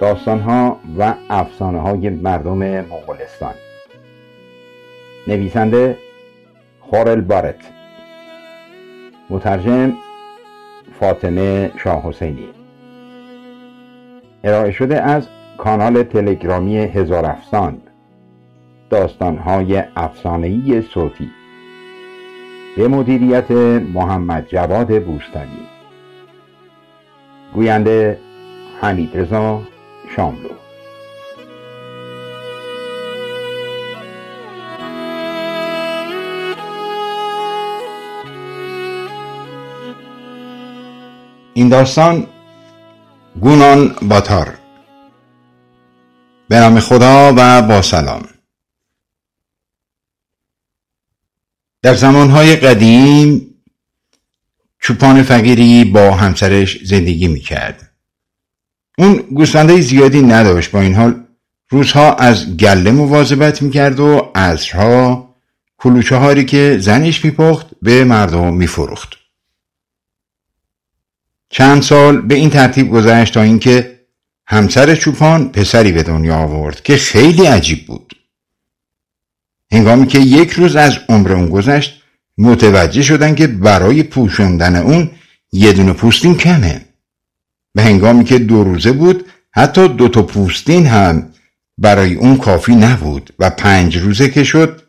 داستانها و افسانه های مردم مغولستان. نویسنده خورل بارت. مترجم فاطمه شاه حسینی. ارائه شده از کانال تلگرامی هزار افسان. داستانهای افسانه‌ای صوتی. به مدیریت محمد جواد بوستانی. گوینده حمید رضا. شاملو این داستان گونان باتار. به نام خدا و با سلام. در زمانهای قدیم چوپان فقیری با همسرش زندگی می‌کرد. اون گوسفندهای زیادی نداشت با این حال. روزها از گله مواظبت می‌کرد و عصرها کلوچه هاری که زنش میپخت به مردم میفروخت. چند سال به این ترتیب گذشت تا اینکه همسر چوپان پسری به دنیا آورد که خیلی عجیب بود. هنگامی که یک روز از عمر اون گذشت متوجه شدن که برای پوشاندن اون یه دونه پوستین کمه. به هنگامی که دو روزه بود حتی دو تا پوستین هم برای اون کافی نبود و پنج روزه که شد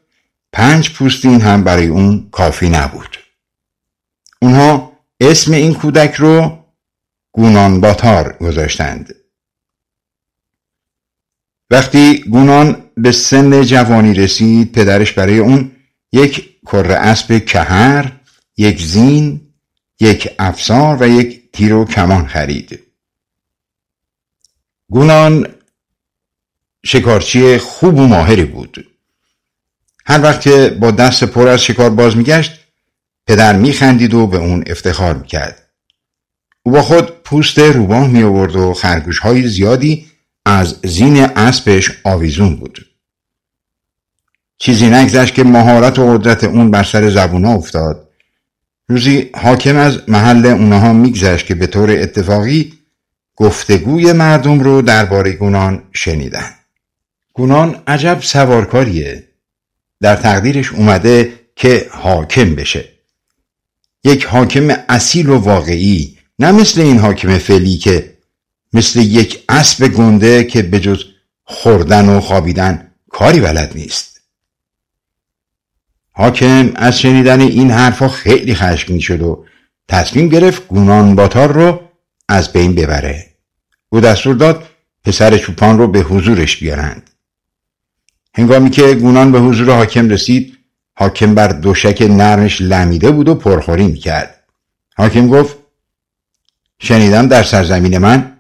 پنج پوستین هم برای اون کافی نبود. اونها اسم این کودک رو گونان باتار گذاشتند. وقتی گونان به سن جوانی رسید پدرش برای اون یک کره اسب کهر یک زین یک افسار و یک تیر و کمان خرید. گونان شکارچی خوب و ماهری بود. هر وقت که با دست پر از شکار باز میگشت پدر میخندید و به اون افتخار می‌کرد. او با خود پوست روباه می آورد و خرگوش های زیادی از زین اسبش آویزون بود. چیزی نگذشت که مهارت و قدرت اون بر سر زبونا افتاد. روزی حاکم از محل اونها میگذشت که به طور اتفاقی گفتگوی مردم رو درباره گونان شنیدن. گونان عجب سوارکاریه. در تقدیرش اومده که حاکم بشه. یک حاکم اصیل و واقعی نه مثل این حاکم فعلی که مثل یک اسب گنده که به جز خوردن و خوابیدن کاری بلد نیست. حاکم از شنیدن این حرفها خیلی خشمگین شد و تصمیم گرفت گونان باتار رو از بین ببره. او دستور داد پسر چوپان رو به حضورش بیارند. هنگامی که گونان به حضور حاکم رسید حاکم بر دوشک نرمش لمیده بود و پرخوری می‌کرد. حاکم گفت شنیدم در سرزمین من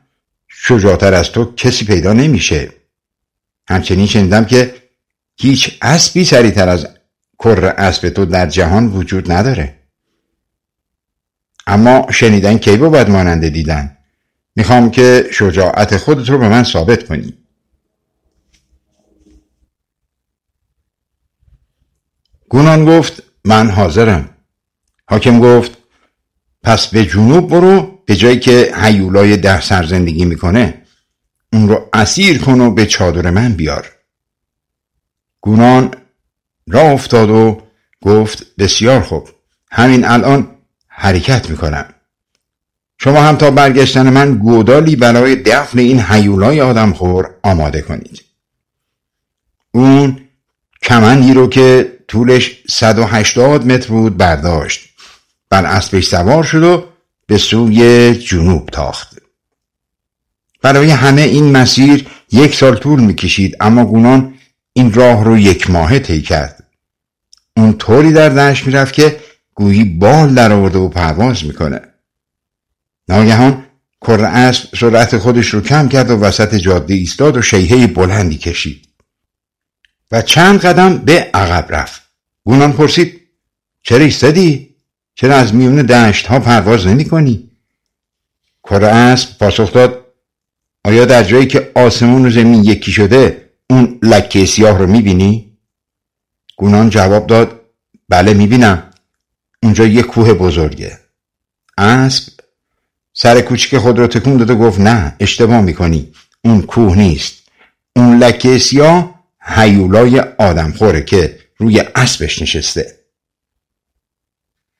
شجاعتر از تو کسی پیدا نمیشه. همچنین شنیدم که هیچ اسبی سریعتر از کر اسب تو در جهان وجود نداره. اما شنیدن کی بود ماننده دیدن؟ می‌خوام که شجاعت خودت رو به من ثابت کنی. گونان گفت من حاضرم. حاکم گفت پس به جنوب برو به جایی که حیولای ده سر زندگی می‌کنه. اون رو اسیر کن و به چادر من بیار. گونان را افتاد و گفت بسیار خوب. همین الان حرکت می‌کنم. شما هم تا برگشتن من گودالی برای دفن این حیولای آدم خور آماده کنید. اون کمندی رو که طولش 180 متر بود برداشت. بر اسبش سوار شد و به سوی جنوب تاخت. برای همه این مسیر یک سال طول می‌کشید اما گونان این راه رو یک ماهه طی کرد. اون طوری در دشت می‌رفت که گویی بال در آورده و پرواز می‌کنه ناگهان کر اسب سرعت خودش رو کم کرد و وسط جاده ایستاد و شیهه بلندی کشید و چند قدم به عقب رفت گونان پرسید چرا ایستادی چرا از میون دشت ها پرواز نمی کنی؟ کر اسب پاسخ داد آیا در جایی که آسمون و زمین یکی شده اون لکه سیاه رو می‌بینی؟ گونان جواب داد بله می‌بینم. اونجا یه کوه بزرگه. اسب سر کوچیک خود رو تکون داد و گفت نه اشتباه می‌کنی. اون کوه نیست. اون لکه سیاه هیولای آدمخوره که روی اسبش نشسته.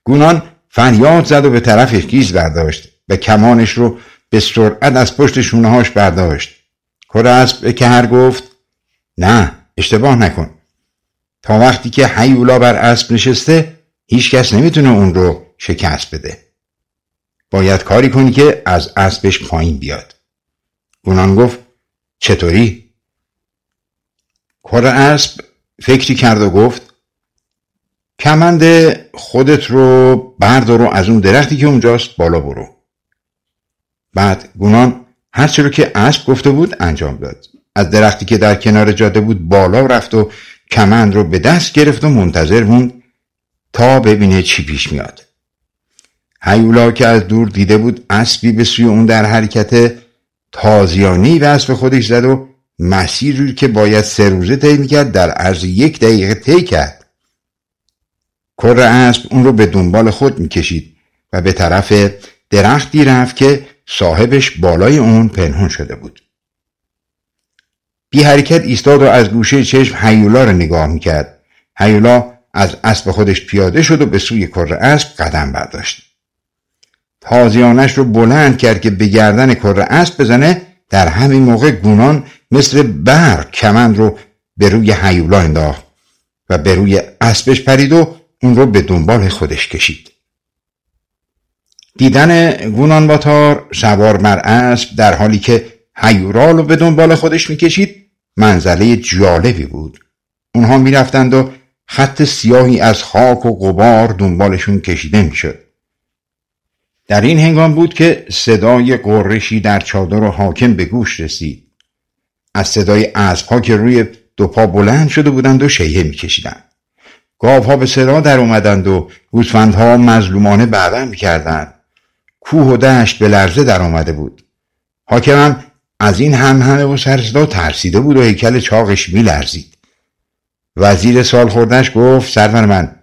گونان فریاد زد و به طرفش گیز برداشت. و کمانش رو به سرعت از پشت شونههاش برداشت. کر اسب که هر گفت نه اشتباه نکن. تا وقتی که حیولا بر اسب نشسته هیچکس نمی‌تونه اون رو شکست بده. باید کاری کنی که از اسبش پایین بیاد. گونان گفت چطوری؟ کار اسب فکری کرد و گفت کمند خودت رو بردار و از اون درختی که اونجاست بالا برو. بعد گونان هرچی رو که اسب گفته بود انجام داد. از درختی که در کنار جاده بود بالا رفت و کمند رو به دست گرفت و منتظر موند تا ببینه چی پیش میاد. هیولا که از دور دیده بود اسبی به سوی اون در حرکت تازیانی و اسب خودش زد و مسیر روی که باید سه روزه طی می‌کرد در عرض یک دقیقه طی کرد. کر اسب اون رو به دنبال خود می‌کشید و به طرف درختی رفت که صاحبش بالای اون پنهون شده بود. بی حرکت ایستاد و از گوشه چشم هیولا رو نگاه می‌کرد. هیولا از اسب خودش پیاده شد و به سوی کر اسب قدم برداشت. تازیانش رو بلند کرد که به گردن کر اسب بزنه در همین موقع گونان مثل برق کمند رو به روی هیولا انداخت و به روی اسبش پرید و اون رو به دنبال خودش کشید. دیدن گونان باتار سوار بر اسب در حالی که هیورال رو به دنبال خودش می‌کشید منزله جالبی بود. اونها می‌رفتند و خط سیاهی از خاک و غبار دنبالشون کشیده می‌شد. در این هنگام بود که صدای قرشی در چادر و حاکم به گوش رسید. از صدای اسبها که روی دو پا بلند شده بودند و شیهه میکشیدند. گاوها به صدا در اومدند و گوسفندها مظلومانه بعدن می‌کردند. کوه و دشت به لرزه در آمده بود. حاکمم از این هم همه و سرصدا ترسیده بود و هیکل چاقش میلرزید. وزیر سال خوردنش گفت سرور من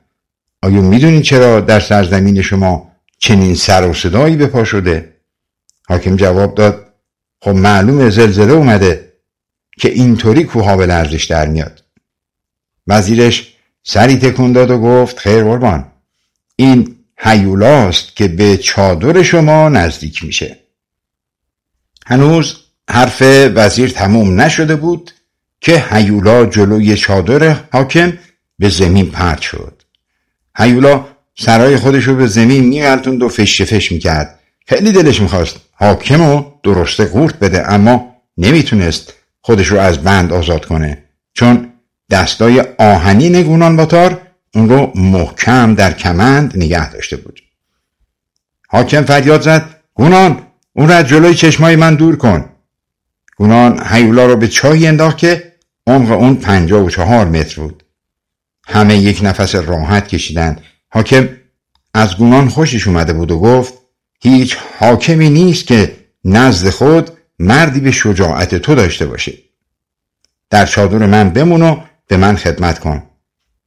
آیا می‌دونید چرا در سرزمین شما چنین سر و صدایی به پا شده؟ حاکم جواب داد خب معلوم زلزله اومده که اینطوری کوها به لرزش در میاد. وزیرش سری تکون داد و گفت خیر قربان این هیولاست که به چادر شما نزدیک میشه. هنوز حرف وزیر تموم نشده بود که هیولا جلوی چادر حاکم به زمین پرد شد. هیولا سرای خودش رو به زمین میغلطوند و فش فش می‌کرد. خیلی دلش می‌خواست حاکم رو درسته قورت بده اما نمی‌تونست خودش رو از بند آزاد کنه چون دستای آهنین گونان باتار اون رو محکم در کمند نگه داشته بود. حاکم فریاد زد گونان اون رو از جلوی چشمای من دور کن. گونان هیولا رو به چاهی انداخت که عمق اون پنجاه و چهار متر بود. همه یک نفس راحت کشیدند. حاکم از گونان خوشش اومده بود و گفت هیچ حاکمی نیست که نزد خود مردی به شجاعت تو داشته باشه. در چادر من بمون و به من خدمت کن.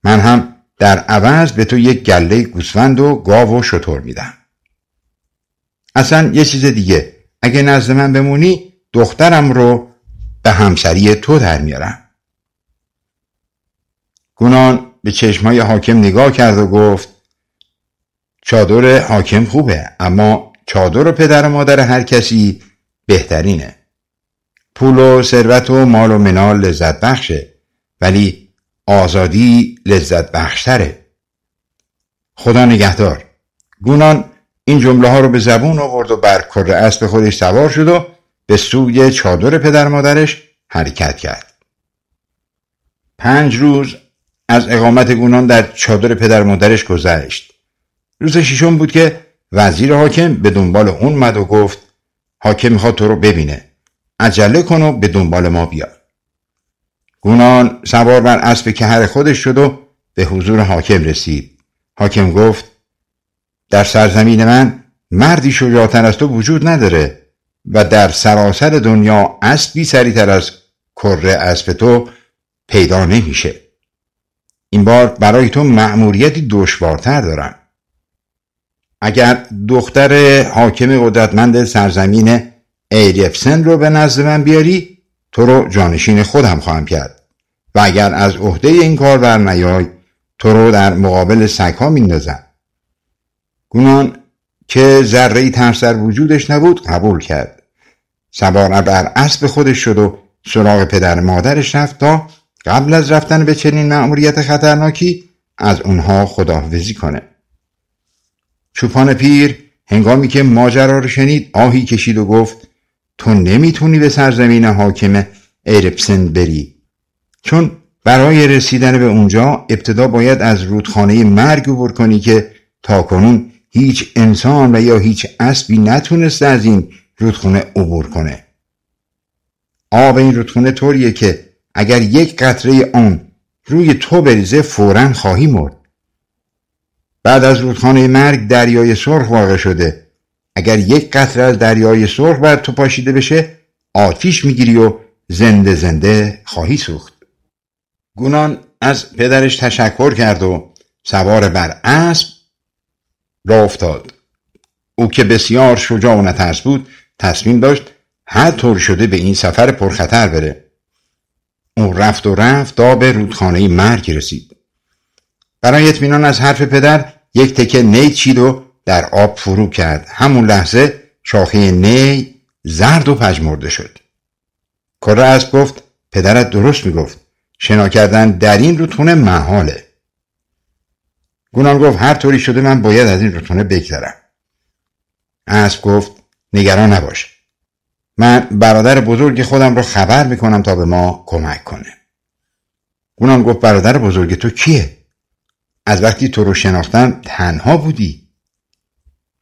من هم در عوض به تو یک گله گوسفند و گاو و شطور میدم اصلا یه چیز دیگه. اگه نزد من بمونی دخترم رو به همسری تو در میارم. گونان به چشمای حاکم نگاه کرد و گفت چادر حاکم خوبه اما چادر و پدر و مادر هر کسی بهترینه. پول و ثروت و مال و منال لذت بخشه ولی آزادی لذت بخشتره. خدا نگهدار. گونان این جمله ها رو به زبون آورد و بر کره اسب خودش سوار شد و به سوی چادر پدر مادرش حرکت کرد. پنج روز از اقامت گونان در چادر پدر مادرش گذشت. روز ششم بود که وزیر حاکم به دنبال اون مد و گفت حاکم می‌خواد تو رو ببینه. عجله کن و به دنبال ما بیا گونان سوار بر اسب کهر خودش شد و به حضور حاکم رسید. حاکم گفت در سرزمین من مردی شجاعتر از تو وجود نداره. و در سراسر دنیا اسبی سریعتر از کره اسب تو پیدا نمیشه. این بار برای تو مأموریتی دشوارتر دارم. اگر دختر حاکم قدرتمند سرزمین ایریفسن رو به نزد من بیاری تو رو جانشین خودم خواهم کرد. و اگر از عهده این کار بر نیای تو رو در مقابل سگها میندازم. گونان که ذره ترس در وجودش نبود قبول کرد. سوار بر اسب خودش شد و سراغ پدر مادرش رفت تا قبل از رفتن به چنین مأموریت خطرناکی از اونها خداحافظی کنه. چوپان پیر هنگامی که ماجرا رو شنید آهی کشید و گفت تو نمی‌تونی به سرزمین حاکم ایرپسن بری. چون برای رسیدن به اونجا ابتدا باید از رودخانه مرگ عبور کنی که تا کنون هیچ انسان و یا هیچ اسبی نتونسته از این رودخونه عبور کنه. آب این رودخونه طوریه که اگر یک قطره آن روی تو بریزه فورا خواهی مرد. بعد از رودخانه مرگ دریای سرخ واقع شده. اگر یک قطره از دریای سرخ بر تو پاشیده بشه آتیش می‌گیری و زنده زنده خواهی سوخت. گونان از پدرش تشکر کرد و سوار بر اسب را افتاد. او که بسیار شجاع و نترس بود تصمیم داشت هر طور شده به این سفر پرخطر بره. او رفت و رفت تا به رودخانه مرگ رسید. برای اطمینان از حرف پدر یک تکه نی چید و در آب فرو کرد. همون لحظه شاخه نی زرد و پژمرده شد. کره از گفت پدرت درست می‌گفت. شنا کردن در این رودخونه محاله. گونان گفت هر طوری شده من باید از این رودخونه بگذرم. اسب گفت نگران نباش. من برادر بزرگ خودم رو خبر می‌کنم تا به ما کمک کنه. گونان گفت برادر بزرگ تو کیه؟ از وقتی تو رو شناختم تنها بودی.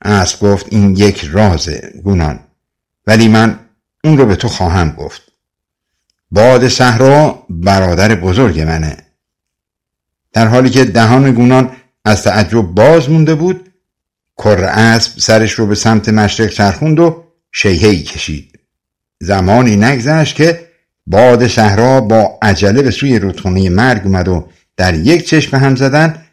اسب گفت این یک رازه گونان. ولی من اون رو به تو خواهم گفت. باد صحرا برادر بزرگ منه. در حالی که دهان گونان از تعجب باز مونده بود کر اسب سرش رو به سمت مشرق چرخوند و شیهی کشید. زمانی نگذشت که باد صحرا با عجله به سوی رودخونه مرگ اومد و در یک چشم هم زدن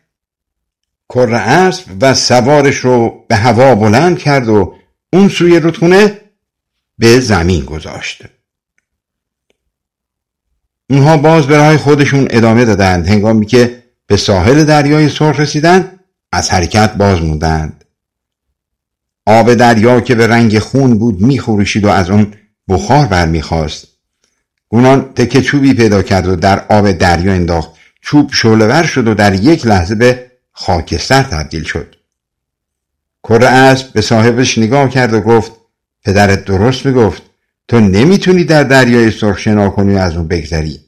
کر اسب و سوارش رو به هوا بلند کرد و اون سوی رودخونه به زمین گذاشت. اونها باز به خودشون ادامه دادند. هنگامی که به ساحل دریای سرخ رسیدند از حرکت باز موندند. آب دریا که به رنگ خون بود میخورشید و از اون بخار برمیخواست گونان تکه چوبی پیدا کرد و در آب دریا انداخت. چوب شعلهور شد و در یک لحظه به خاکستر تبدیل شد. کره اسب به صاحبش نگاه کرد و گفت پدرت درست می‌گفت. تو نمی‌تونی در دریای سرخ شنا کنی و از اون بگذری.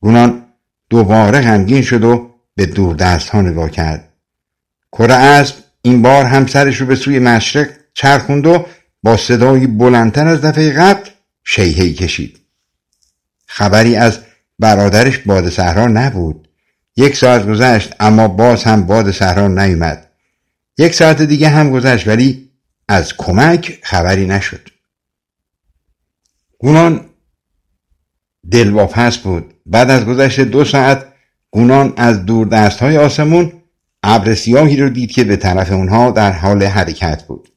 گونان دوباره غمگین شد و به دور دست ها نگاه کرد. کره اسب این بار همسرش رو به سوی مشرق چرخوند و با صدایی بلندتر از دفعه قبل شیهی کشید. خبری از برادرش باد صحرا نبود. یک ساعت گذشت اما باز هم باد صحرا نیومد. یک ساعت دیگه هم گذشت ولی از کمک خبری نشد. گونان دلواپس بود. بعد از گذشت دو ساعت گونان از دور دست های آسمون ابر سیاهی رو دید که به طرف اونها در حال حرکت بود.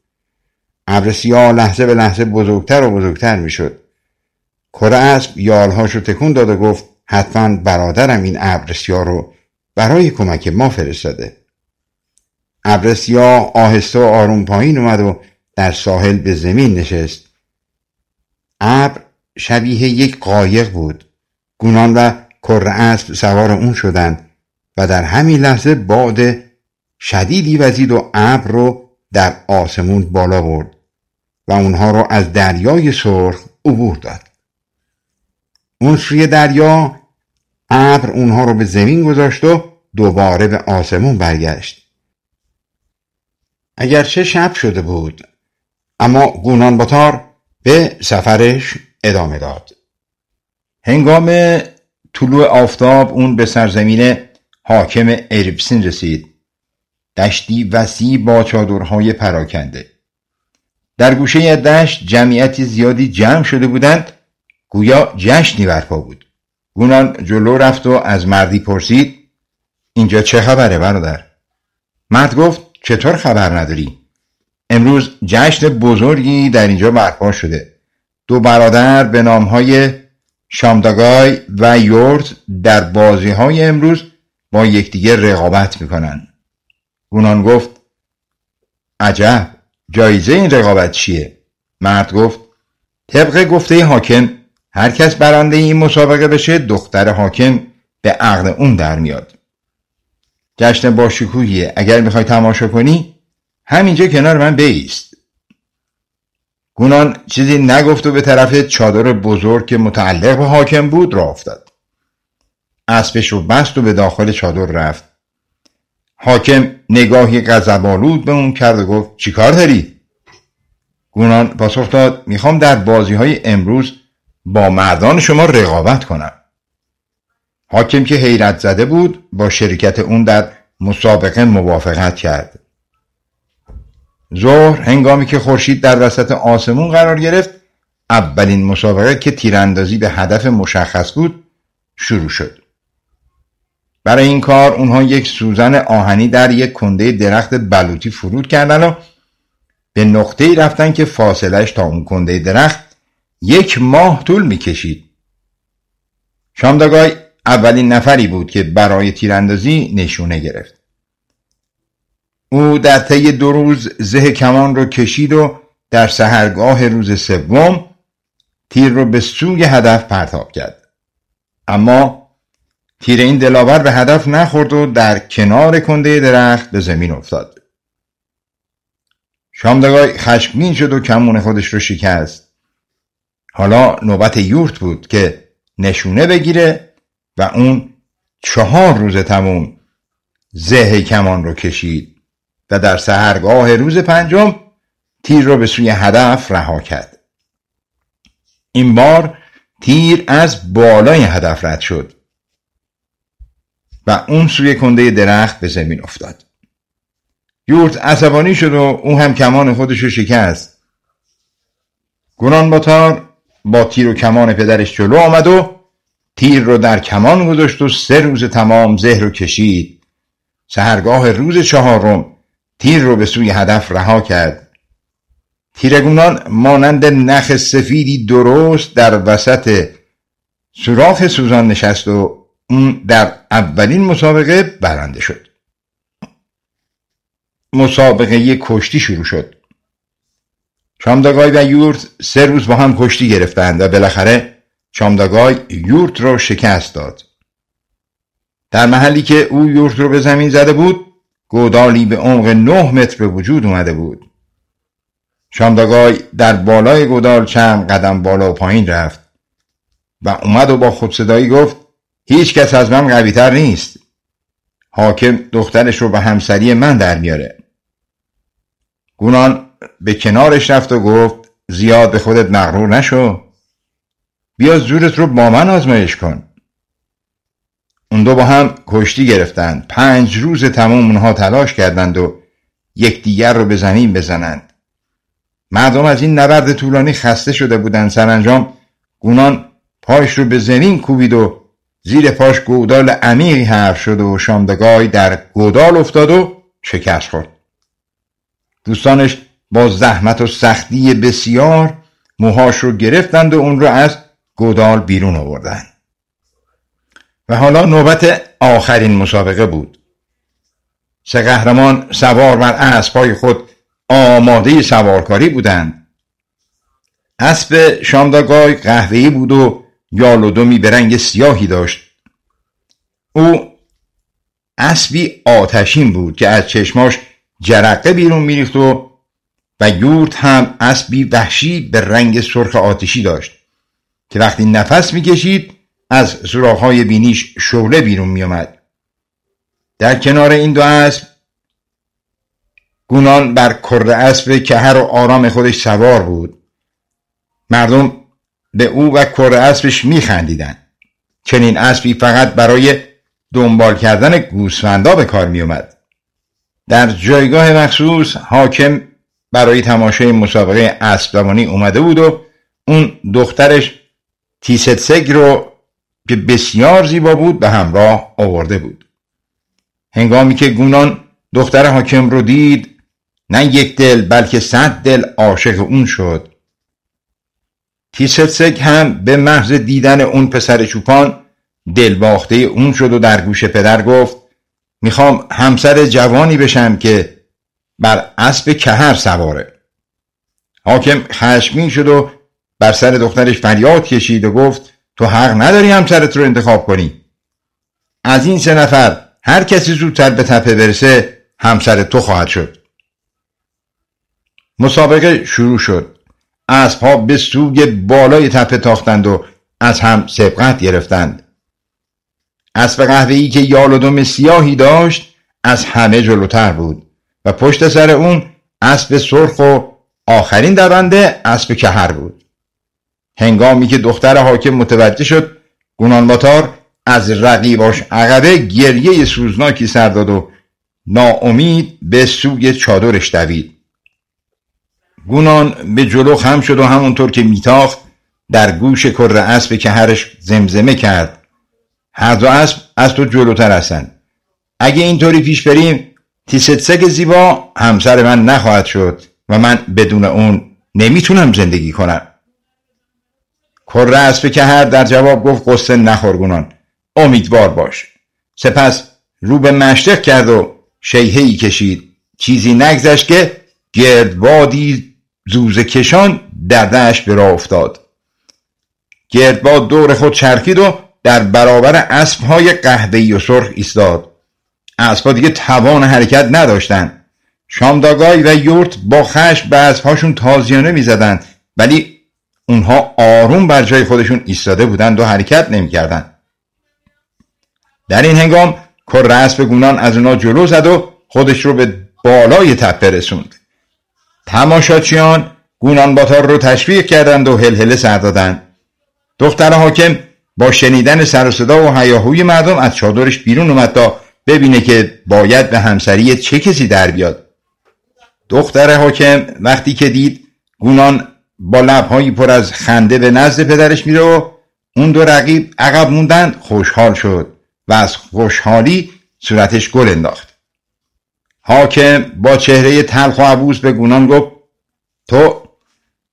ابر سیاه لحظه به لحظه بزرگتر و بزرگتر می‌شد. کره اسب یالهاش رو تکون داد و گفت حتما برادرم این ابر سیاه رو برای کمک ما فرستاده. ابر سیاه آهسته و آروم پایین اومد و در ساحل به زمین نشست. ابر شبیه یک قایق بود. گونان و کره اسب سوار اون شدند و در همین لحظه باد شدیدی وزید و ابر رو در آسمون بالا برد و اونها را از دریای سرخ عبور داد. اون سوی دریا ابر اونها رو به زمین گذاشت و دوباره به آسمون برگشت. اگرچه شب شده بود اما گونان باتار به سفرش ادامه داد. هنگام طلوع آفتاب اون به سرزمین حاکم اریبسین رسید. دشتی وسیع با چادرهای پراکنده. در گوشه دشت جمعیتی زیادی جمع شده بودند. گویا جشنی برپا بود. گونان جلو رفت و از مردی پرسید اینجا چه خبره برادر؟ مرد گفت چطور خبر نداری؟ امروز جشن بزرگی در اینجا برپا شده. دو برادر به نامهای شامداگای و یورت در بازی های امروز با یکدیگر رقابت می‌کنن. گونان گفت عجب جایزه این رقابت چیه؟ مرد گفت طبق گفته حاکم هر کس برنده این مسابقه بشه دختر حاکم به عقل اون در میاد. جشن با شکوهیه اگر می‌خوای تماشا کنی همینجا کنار من بیست. گونان چیزی نگفت و به طرف چادر بزرگ که متعلق به حاکم بود را افتاد. اسبش رو بست و به داخل چادر رفت. حاکم نگاهی غضبآلود به اون کرد و گفت چیکار داری؟ گونان پاسخ داد می‌خوام در بازی های امروز با مردان شما رقابت کنم. حاکم که حیرت زده بود با شرکت اون در مسابقه موافقت کرد. ظهر هنگامی که خورشید در وسط آسمون قرار گرفت اولین مسابقه که تیراندازی به هدف مشخص بود شروع شد. برای این کار اونها یک سوزن آهنی در یک کنده درخت بلوطی فرود کردن و به نقطه ای رفتن که فاصلش تا اون کنده درخت یک ماه طول می‌کشید. شامداگای اولین نفری بود که برای تیراندازی نشونه گرفت. او در طی دو روز زه کمان رو کشید و در سهرگاه روز سوم تیر رو به سوی هدف پرتاب کرد. اما تیر این دلاور به هدف نخورد و در کنار کنده درخت به زمین افتاد. شامدگای خشمگین شد و کمون خودش رو شکست. حالا نوبت یورت بود که نشونه بگیره و اون چهار روز تموم زه کمان رو کشید و در سهرگاه روز پنجم تیر را به سوی هدف رها کرد. این بار تیر از بالای هدف رد شد. و اون سوی کنده درخت به زمین افتاد. یورت عصبانی شد و او هم کمان خودش رو شکست. گران باتار با تیر و کمان پدرش جلو آمد و تیر رو در کمان گذاشت و سه روز تمام زهر رو کشید. سهرگاه روز چهارم تیر رو به سوی هدف رها کرد. تیرگونان مانند نخ سفیدی درست در وسط سوراخ سوزان نشست و اون در اولین مسابقه برنده شد. مسابقه کشتی شروع شد. شامداگای و یورت سه روز با هم کشتی گرفتند و بالاخره شامداگای یورت رو شکست داد. در محلی که او یورت رو به زمین زده بود گودالی به عمق نه متر به وجود اومده بود. شامداگای در بالای گودال چند قدم بالا و پایین رفت و اومد و با خودصدایی گفت هیچ کس از من قویتر نیست. حاکم دخترش رو به همسری من در میاره. گونان به کنارش رفت و گفت زیاد به خودت مغرور نشو. بیا زورت رو با من آزمایش کن. اون دو با هم کشتی گرفتند. پنج روز تمام اونها تلاش کردند و یکدیگر رو به زمین بزنند. مردم از این نبرد طولانی خسته شده بودند. سرانجام گونان پاش رو به زمین کوبید و زیر پاش گودال عمیقی حرف شد و شامدگای در گودال افتاد و شکست خورد. دوستانش با زحمت و سختی بسیار موهاش رو گرفتند و اون رو از گودال بیرون آوردند و حالا نوبت آخرین مسابقه بود. سه قهرمان سوار بر اسبهای خود آماده سوارکاری بودند. اسب شامداگای قهوه‌ای بود و یالودمی به رنگ سیاهی داشت. او اسبی آتشین بود که از چشماش جرقه بیرون میریخت و و یورت هم اسبی وحشی به رنگ سرخ آتشی داشت. که وقتی نفس می‌کشید از سراخهای بینیش شعله بیرون میآمد. در کنار این دو اسب گونان بر کره اسب که هر و آرام خودش سوار بود. مردم به او و کره اسبش میخندیدند. چنین اسبی فقط برای دنبال کردن گوسفندا به کار میومد در جایگاه مخصوص حاکم برای تماشای مسابقه اسب اومده بود و اون دخترش تیستسگ رو که بسیار زیبا بود به همراه آورده بود. هنگامی که گونان دختر حاکم رو دید نه یک دل بلکه صد دل عاشق اون شد. تیستسک هم به محض دیدن اون پسر چوپان دل باخته اون شد و در گوش پدر گفت می‌خوام همسر جوانی بشم که بر اسب کهر سواره. حاکم خشمین شد و بر سر دخترش فریاد کشید و گفت تو حق نداری همسرت رو انتخاب کنی. از این سه نفر هر کسی زودتر به تپه برسه همسر تو خواهد شد. مسابقه شروع شد. اسبها به سوی بالای تپه تاختند و از هم سبقت گرفتند. اسب قهوه‌ای که یال و دم سیاهی داشت از همه جلوتر بود و پشت سر اون اسب سرخ و آخرین دونده اسب کهر بود. هنگامی که دختر حاکم متوجه شد گونانباتار از رقیباش عقبه گریه سوزناکی سر داد و ناامید به سوی چادرش دوید. گونان به جلو خم شد و همونطور که میتاخت در گوش کر اسب که هرش زمزمه کرد. هر دو اسب از تو جلوتر هستند. اگه اینطوری پیش بریم تیستسک زیبا همسر من نخواهد شد و من بدون اون نمی‌تونم زندگی کنم. کر اسب که هر در جواب گفت قصه نخورگونان امیدوار باش. سپس رو به مشرق کرد و شیهی کشید. چیزی نگذشت که گردبادی زوز کشان در دشت به راه افتاد. گردباد دور خود چرخید و در برابر اسبهای قهوه‌ای و سرخ ایستاد. اسبها دیگه توان حرکت نداشتند. شامداگای و یورت با خشم به اسبهاشون تازیانه می‌زدند ولی اونها آروم بر جای خودشون ایستاده بودند و حرکت نمی‌کردند. در این هنگام کر اسب گونان از اونا جلو زد و خودش رو به بالای تپه رسوند. تماشاچیان گونان باتار رو تشویق کردند و هلهله سر دادند. دختر حاکم با شنیدن سر و صدا و هیاهوی مردم از چادرش بیرون اومد تا ببینه که باید به همسری چه کسی در بیاد. دختر حاکم وقتی که دید گونان با لبهایی پر از خنده به نزد پدرش میره و اون دو رقیب عقب موندن خوشحال شد و از خوشحالی صورتش گل انداخت. حاکم با چهره تلخ و عبوس به گونان گفت تو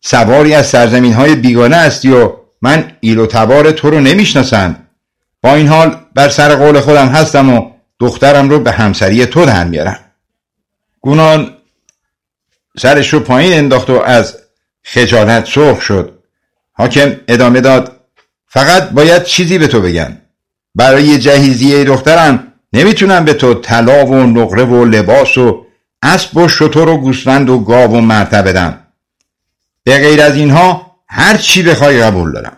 سواری از سرزمین های بیگانه هستی و من ایل و تبار تو رو نمی‌شناسم. با این حال بر سر قول خودم هستم و دخترم رو به همسری تو در میارم. گونان سرش رو پایین انداخت و از خجالت سرخ شد. حاکم ادامه داد فقط باید چیزی به تو بگم. برای جهیزیه دخترم نمی‌تونم به تو طلا و نقره و لباس و اسب و شطور و گوسفند و گاو و مرتبه بدم. به غیر از اینها هر چی بخوای قبول دارم.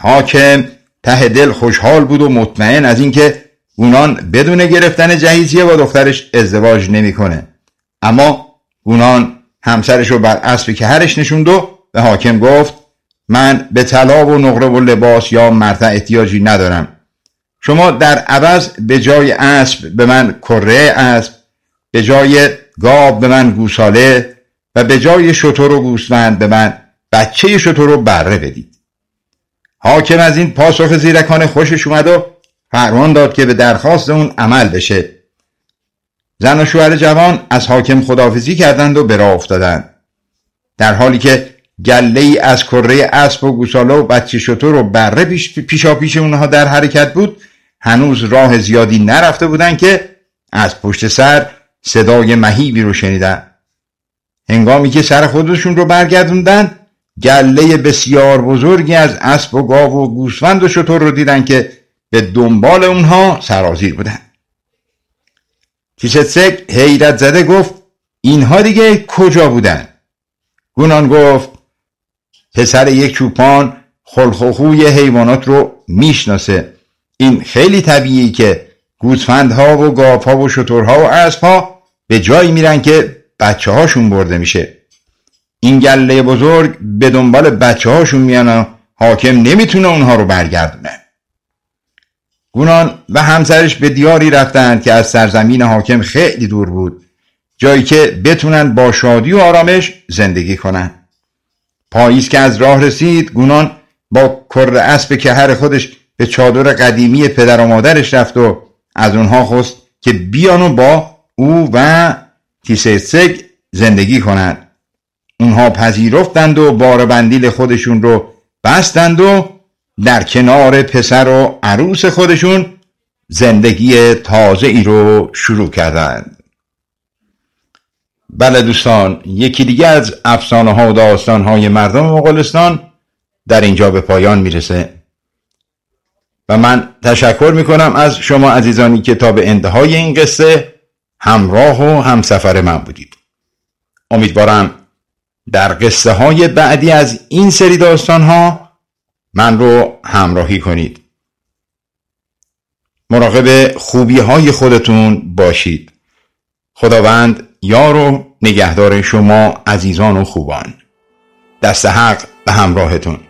حاکم ته دل خوشحال بود و مطمئن از اینکه گونان بدون گرفتن جهیزیه با دخترش ازدواج نمی‌کنه. اما گونان همسرش رو بر اسب که هرش نشوند و به حاکم گفت من به طلا و نقره و لباس یا مرتع احتیاجی ندارم. شما در عوض به جای اسب به من کره اسب به جای گاو به من گوساله و به جای شطور و گوسفند به من بچه شطور و بره بدید. حاکم از این پاسخ زیرکان خوشش اومد و فرمان داد که به درخواست اون عمل بشه. زن و شوهر جوان از حاکم خدافزی کردند و به راه افتادند. در حالی که گله ای از کره اسب و گوساله و بچه شطور و بره پیش پیشا پیش اونها در حرکت بود هنوز راه زیادی نرفته بودند که از پشت سر صدای مهیبی رو شنیدن. هنگامی که سر خودشون رو برگردوندن گله بسیار بزرگی از اسب و گاو و گوسفند و شطور رو دیدن که به دنبال اونها سرازیر بودن. کیشتسک حیرت زده گفت اینها دیگه کجا بودن؟ گونان گفت پسر یک چوپان خلخوخوی حیوانات رو می‌شناسه. این خیلی طبیعی که گوسفندها و گاوها و شترها و اسبها به جایی میرن که بچه هاشون برده میشه. این گله بزرگ به دنبال بچه هاشون میان و حاکم نمی‌تونه اونها رو برگردونه. گونان و همسرش به دیاری رفتند که از سرزمین حاکم خیلی دور بود جایی که بتونن با شادی و آرامش زندگی کنن. پاییز که از راه رسید گونان با کر اسب که هر خودش به چادر قدیمی پدر و مادرش رفت و از اونها خواست که بیان و با او و تیسسگ زندگی کند اونها پذیرفتند و بار بندیل خودشون رو بستند و در کنار پسر و عروس خودشون زندگی تازه ای رو شروع کردند. بله دوستان یکی دیگه از افسانه ها و داستان های مردم مغولستان در اینجا به پایان می‌رسه. و من تشکر می‌کنم از شما عزیزانی که تا به انتهای این قصه همراه و همسفر من بودید. امیدوارم در قصه های بعدی از این سری داستان ها من رو همراهی کنید. مراقب خوبی های خودتون باشید. خداوند یار و نگهدار شما عزیزان و خوبان. دست حق به همراهتون.